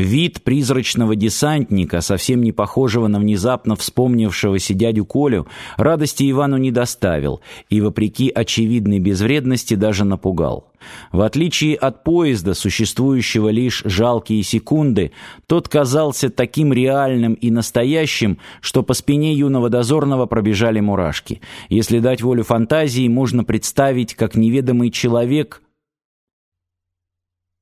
Вид призрачного десантника, совсем не похожего на внезапно вспомнившегося дядю Колю, радости Ивану не доставил и, вопреки очевидной безвредности, даже напугал. В отличие от поезда, существующего лишь жалкие секунды, тот казался таким реальным и настоящим, что по спине юного дозорного пробежали мурашки. Если дать волю фантазии, можно представить, как неведомый человек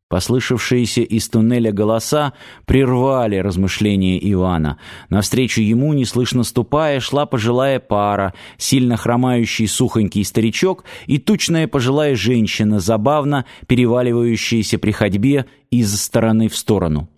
Послышавшиеся из туннеля голоса прервали размышления Ивана. Навстречу ему, неслышно ступая, шла пожилая пара, сильно хромающий сухонький старичок и тучная пожилая женщина, забавно переваливающаяся при ходьбе из стороны в сторону.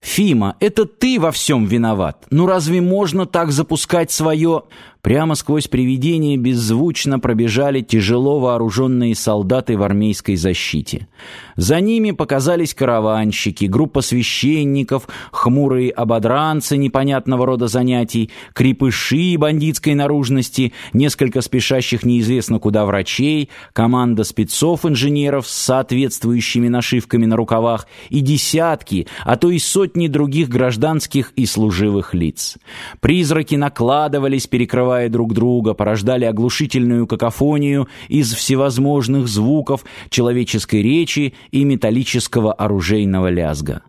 «Фима, это ты во всем виноват! Ну разве можно так запускать свое...» Прямо сквозь привидение беззвучно пробежали тяжело вооруженные солдаты в армейской защите. За ними показались караванщики, группа священников, хмурые ободранцы непонятного рода занятий, крепыши бандитской наружности, несколько спешащих неизвестно куда врачей, команда спецов-инженеров с соответствующими нашивками на рукавах и десятки, а то и сотни других гражданских и служивых лиц. Призраки накладывались, перекрывая перебивая друг друга, порождали оглушительную какофонию из всевозможных звуков человеческой речи и металлического оружейного лязга.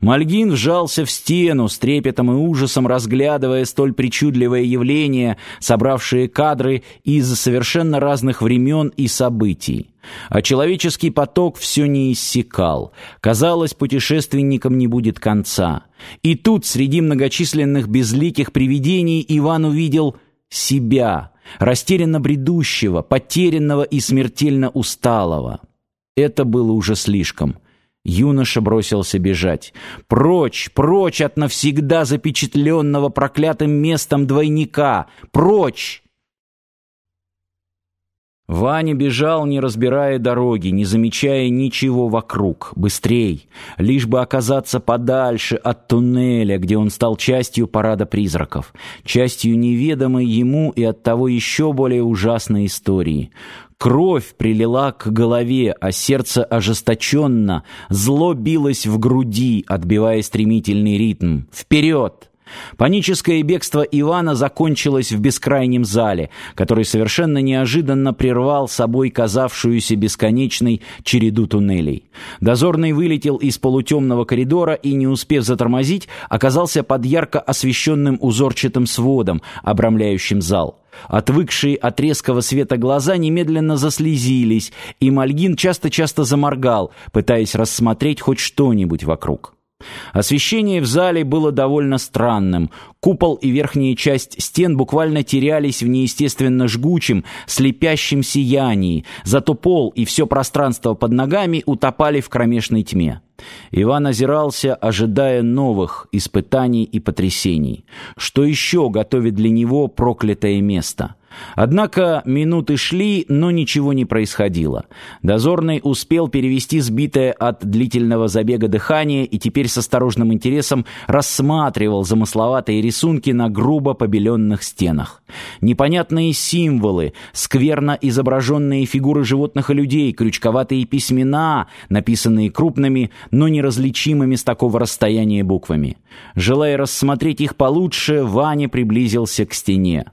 Мальгин вжался в стену, с трепетом и ужасом разглядывая столь причудливое явление, собравшие кадры из совершенно разных времен и событий. А человеческий поток все не иссякал. Казалось, путешественникам не будет конца. И тут, среди многочисленных безликих привидений, Иван увидел себя, растерянно бредущего, потерянного и смертельно усталого. Это было уже слишком. Юноша бросился бежать. Прочь, прочь от навсегда запечатленного проклятым местом двойника! Прочь! Ваня бежал, не разбирая дороги, не замечая ничего вокруг. Быстрей, лишь бы оказаться подальше от туннеля, где он стал частью парада призраков, частью неведомой ему и оттого еще более ужасной истории. Кровь прилила к голове, а сердце ожесточенно, зло билось в груди, отбивая стремительный ритм. «Вперед!» Паническое бегство Ивана закончилось в бескрайнем зале, который совершенно неожиданно прервал собой казавшуюся бесконечной череду туннелей. Дозорный вылетел из полутемного коридора и, не успев затормозить, оказался под ярко освещенным узорчатым сводом, обрамляющим зал. Отвыкшие от резкого света глаза немедленно заслезились, и Мальгин часто-часто заморгал, пытаясь рассмотреть хоть что-нибудь вокруг. Освещение в зале было довольно странным. Купол и верхняя часть стен буквально терялись в неестественно жгучем, слепящем сиянии, зато пол и все пространство под ногами утопали в кромешной тьме. Иван озирался, ожидая новых испытаний и потрясений. Что еще готовит для него проклятое место? Однако минуты шли, но ничего не происходило. Дозорный успел перевести сбитое от длительного забега дыхание и теперь с осторожным интересом рассматривал замысловатые рисунки на грубо побеленных стенах. Непонятные символы, скверно изображенные фигуры животных и людей, крючковатые письмена, написанные крупными, но неразличимыми с такого расстояния буквами. Желая рассмотреть их получше, Ваня приблизился к стене.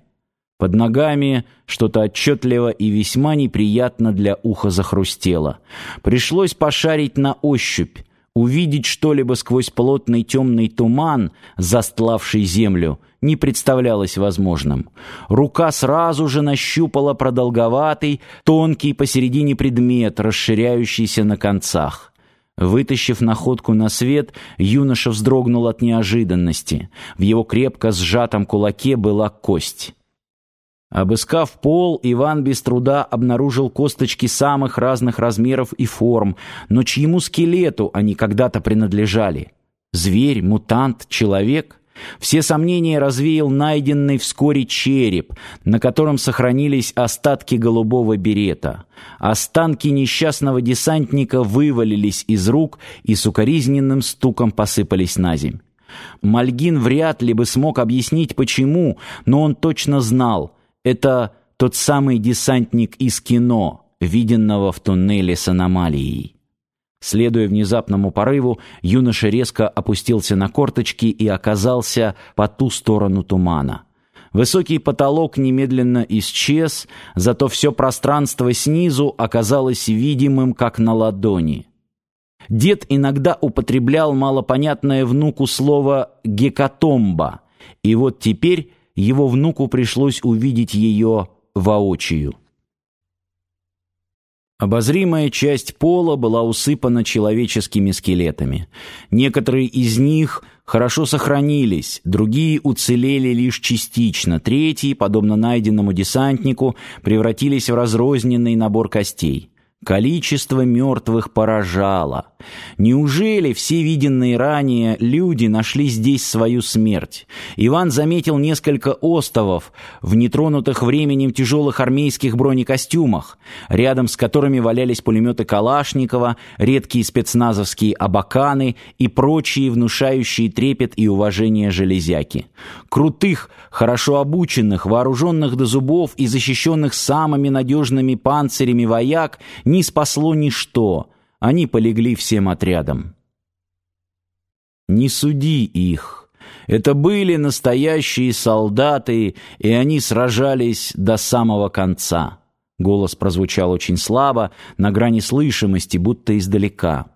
Под ногами что-то отчетливо и весьма неприятно для уха захрустело. Пришлось пошарить на ощупь. Увидеть что-либо сквозь плотный темный туман, застлавший землю, не представлялось возможным. Рука сразу же нащупала продолговатый, тонкий посередине предмет, расширяющийся на концах. Вытащив находку на свет, юноша вздрогнул от неожиданности. В его крепко сжатом кулаке была кость. Обыскав пол, Иван без труда обнаружил косточки самых разных размеров и форм, но чьему скелету они когда-то принадлежали? Зверь, мутант, человек? Все сомнения развеял найденный вскоре череп, на котором сохранились остатки голубого берета. Останки несчастного десантника вывалились из рук и с укоризненным стуком посыпались на земь. Мальгин вряд ли бы смог объяснить почему, но он точно знал, это тот самый десантник из кино, виденного в туннеле с аномалией. Следуя внезапному порыву, юноша резко опустился на корточки и оказался по ту сторону тумана. Высокий потолок немедленно исчез, зато все пространство снизу оказалось видимым, как на ладони. Дед иногда употреблял малопонятное внуку слово «гекатомба», и вот теперь его внуку пришлось увидеть ее воочию. Обозримая часть пола была усыпана человеческими скелетами. Некоторые из них хорошо сохранились, другие уцелели лишь частично, третьи, подобно найденному десантнику, превратились в разрозненный набор костей. Количество мертвых поражало. Неужели все виденные ранее люди нашли здесь свою смерть? Иван заметил несколько остовов в нетронутых временем тяжелых армейских бронекостюмах, рядом с которыми валялись пулеметы Калашникова, редкие спецназовские абаканы и прочие внушающие трепет и уважение железяки. Крутых, хорошо обученных, вооруженных до зубов и защищенных самыми надежными панцирями вояк не спасло ничто, они полегли всем отрядом. Не суди их. Это были настоящие солдаты, и они сражались до самого конца. Голос прозвучал очень слабо, на грани слышимости, будто издалека.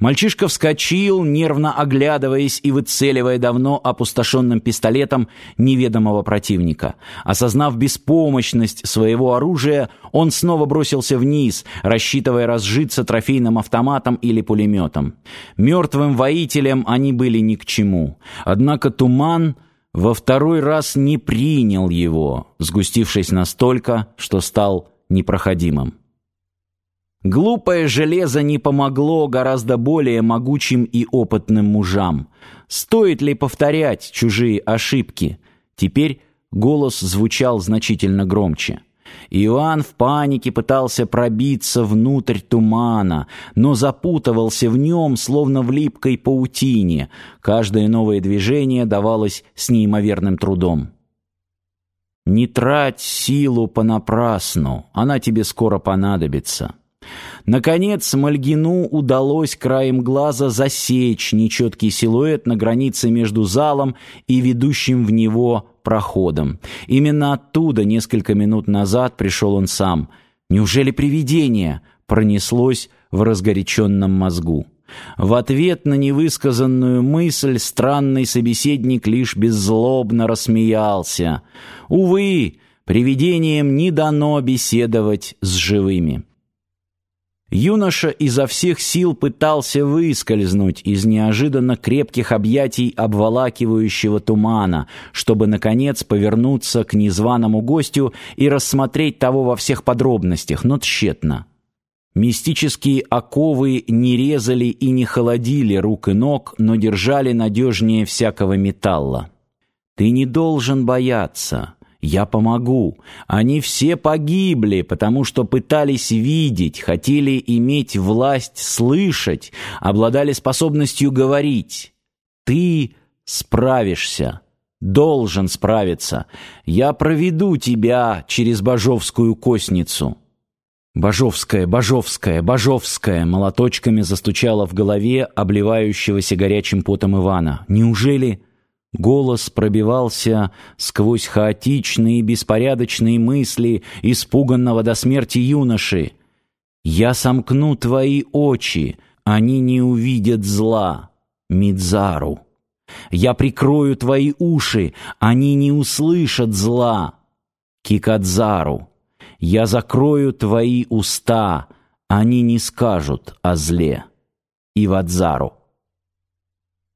Мальчишка вскочил, нервно оглядываясь и выцеливая давно опустошенным пистолетом неведомого противника. Осознав беспомощность своего оружия, он снова бросился вниз, рассчитывая разжиться трофейным автоматом или пулеметом. Мертвым воителям они были ни к чему. Однако туман во второй раз не принял его, сгустившись настолько, что стал непроходимым. Глупое железо не помогло гораздо более могучим и опытным мужам. Стоит ли повторять чужие ошибки? Теперь голос звучал значительно громче. Иоанн в панике пытался пробиться внутрь тумана, но запутывался в нем, словно в липкой паутине. Каждое новое движение давалось с неимоверным трудом. «Не трать силу понапрасну, она тебе скоро понадобится». Наконец Мальгину удалось краем глаза засечь нечеткий силуэт на границе между залом и ведущим в него проходом. Именно оттуда несколько минут назад пришел он сам. Неужели привидение пронеслось в разгоряченном мозгу? В ответ на невысказанную мысль странный собеседник лишь беззлобно рассмеялся. Увы, привидениям не дано беседовать с живыми. Юноша изо всех сил пытался выскользнуть из неожиданно крепких объятий обволакивающего тумана, чтобы, наконец, повернуться к незваному гостю и рассмотреть того во всех подробностях, но тщетно. Мистические оковы не резали и не холодили рук и ног, но держали надежнее всякого металла. «Ты не должен бояться. Я помогу. Они все погибли, потому что пытались видеть, хотели иметь власть слышать, обладали способностью говорить. Ты справишься. Должен справиться. Я проведу тебя через Божовскую косницу. Божовская, Божовская, Божовская молоточками застучала в голове обливающегося горячим потом Ивана. Неужели Голос пробивался сквозь хаотичные и беспорядочные мысли испуганного до смерти юноши. «Я сомкну твои очи, они не увидят зла, Мидзару. Я прикрою твои уши, они не услышат зла, Кикадзару. Я закрою твои уста, они не скажут о зле, Ивадзару».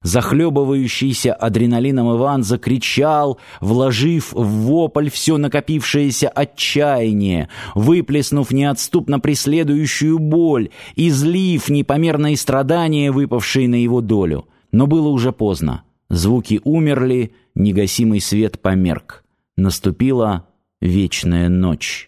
Захлебывающийся адреналином Иван закричал, вложив в вопль все накопившееся отчаяние, выплеснув неотступно преследующую боль, излив непомерные страдания, выпавшие на его долю. Но было уже поздно. Звуки умерли, негасимый свет померк. Наступила вечная ночь.